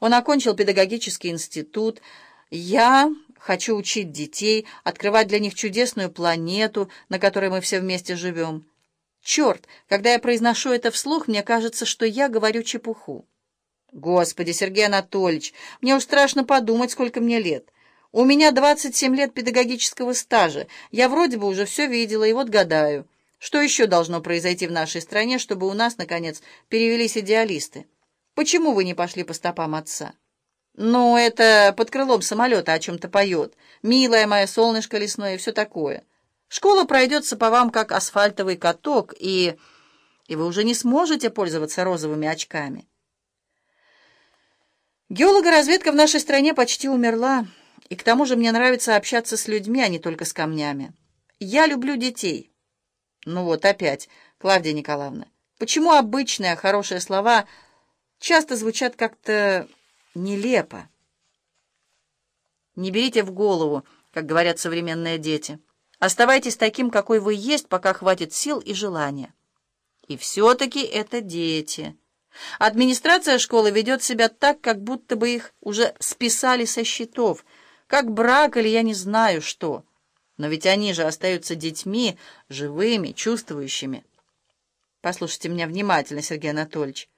Он окончил педагогический институт. Я хочу учить детей, открывать для них чудесную планету, на которой мы все вместе живем. Черт, когда я произношу это вслух, мне кажется, что я говорю чепуху. Господи, Сергей Анатольевич, мне уж страшно подумать, сколько мне лет. У меня 27 лет педагогического стажа. Я вроде бы уже все видела, и вот гадаю, что еще должно произойти в нашей стране, чтобы у нас, наконец, перевелись идеалисты? Почему вы не пошли по стопам отца? Ну, это под крылом самолета о чем-то поет. Милая моя солнышко лесное и все такое. Школа пройдется по вам, как асфальтовый каток, и... и вы уже не сможете пользоваться розовыми очками. Геологоразведка в нашей стране почти умерла, и к тому же мне нравится общаться с людьми, а не только с камнями. Я люблю детей. Ну вот опять, Клавдия Николаевна, почему обычные хорошие слова часто звучат как-то нелепо? Не берите в голову, как говорят современные дети. Оставайтесь таким, какой вы есть, пока хватит сил и желания. И все-таки это дети. Администрация школы ведет себя так, как будто бы их уже списали со счетов, как брак или я не знаю что. Но ведь они же остаются детьми, живыми, чувствующими. Послушайте меня внимательно, Сергей Анатольевич.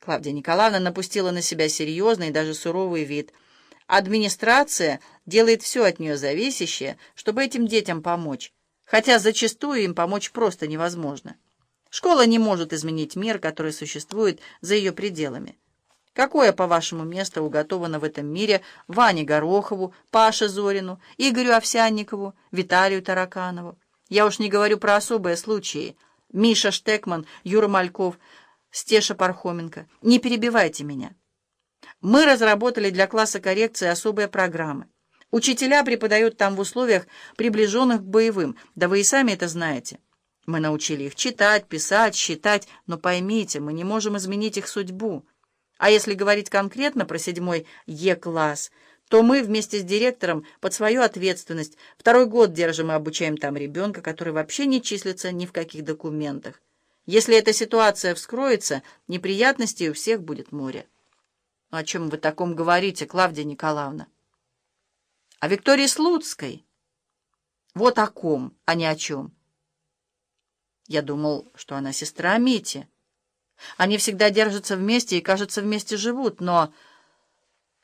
Клавдия Николаевна напустила на себя серьезный и даже суровый вид. Администрация делает все от нее зависящее, чтобы этим детям помочь, хотя зачастую им помочь просто невозможно. Школа не может изменить мир, который существует за ее пределами. Какое, по-вашему, место уготовано в этом мире Ване Горохову, Паше Зорину, Игорю Овсянникову, Виталию Тараканову? Я уж не говорю про особые случаи. Миша Штекман, Юра Мальков, Стеша Пархоменко. Не перебивайте меня. Мы разработали для класса коррекции особые программы. Учителя преподают там в условиях, приближенных к боевым, да вы и сами это знаете. Мы научили их читать, писать, считать, но поймите, мы не можем изменить их судьбу. А если говорить конкретно про седьмой Е-класс, то мы вместе с директором под свою ответственность второй год держим и обучаем там ребенка, который вообще не числится ни в каких документах. Если эта ситуация вскроется, неприятностей у всех будет море. Ну, о чем вы таком говорите, Клавдия Николаевна? О Виктории Слуцкой. Вот о ком, а не о чем. Я думал, что она сестра Мити. Они всегда держатся вместе и, кажется, вместе живут, но...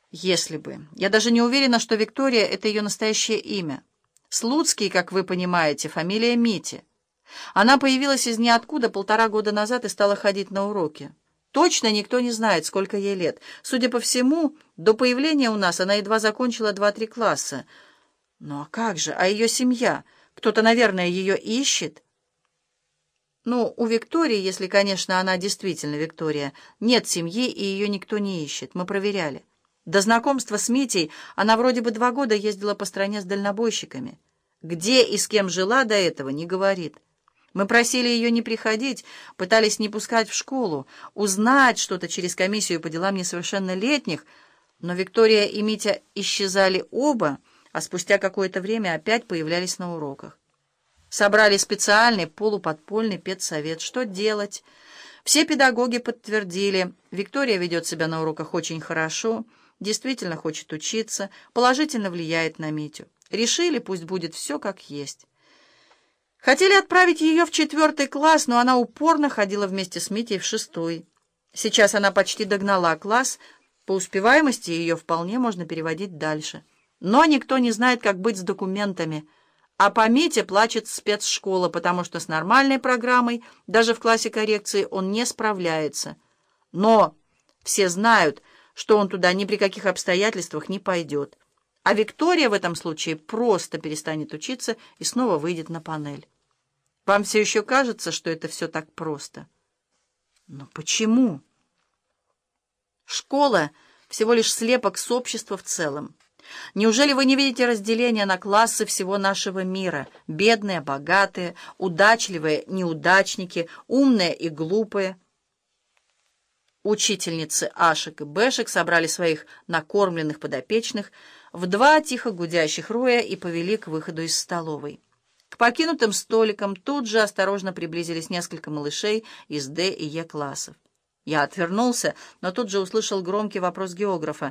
Если бы. Я даже не уверена, что Виктория — это ее настоящее имя. Слуцкий, как вы понимаете, фамилия Мити. Она появилась из ниоткуда полтора года назад и стала ходить на уроки. Точно никто не знает, сколько ей лет. Судя по всему, до появления у нас она едва закончила два-три класса. Ну а как же? А ее семья? Кто-то, наверное, ее ищет? Ну, у Виктории, если, конечно, она действительно Виктория, нет семьи, и ее никто не ищет. Мы проверяли. До знакомства с Митей она вроде бы два года ездила по стране с дальнобойщиками. Где и с кем жила до этого, не говорит. Мы просили ее не приходить, пытались не пускать в школу, узнать что-то через комиссию по делам несовершеннолетних, но Виктория и Митя исчезали оба, а спустя какое-то время опять появлялись на уроках. Собрали специальный полуподпольный педсовет. Что делать? Все педагоги подтвердили, Виктория ведет себя на уроках очень хорошо, действительно хочет учиться, положительно влияет на Митю. Решили, пусть будет все как есть. Хотели отправить ее в четвертый класс, но она упорно ходила вместе с Митей в шестой. Сейчас она почти догнала класс, по успеваемости ее вполне можно переводить дальше. Но никто не знает, как быть с документами – а по Мите плачет спецшкола, потому что с нормальной программой, даже в классе коррекции, он не справляется. Но все знают, что он туда ни при каких обстоятельствах не пойдет. А Виктория в этом случае просто перестанет учиться и снова выйдет на панель. Вам все еще кажется, что это все так просто? Но почему? Школа — всего лишь слепок с общества в целом. Неужели вы не видите разделения на классы всего нашего мира? Бедные, богатые, удачливые, неудачники, умные и глупые. Учительницы Ашек и Бэшек собрали своих накормленных подопечных в два тихо гудящих роя и повели к выходу из столовой. К покинутым столикам тут же осторожно приблизились несколько малышей из Д и Е классов. Я отвернулся, но тут же услышал громкий вопрос географа.